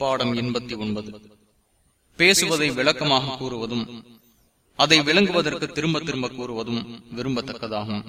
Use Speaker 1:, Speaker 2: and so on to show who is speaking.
Speaker 1: பாடம் எண்பத்தி ஒன்பது. பேசுவதை விளக்கமாக கூறுவதும் அதை விளங்குவதற்கு திரும்ப திரும்ப கூறுவதும் விரும்பத்தக்கதாகும்.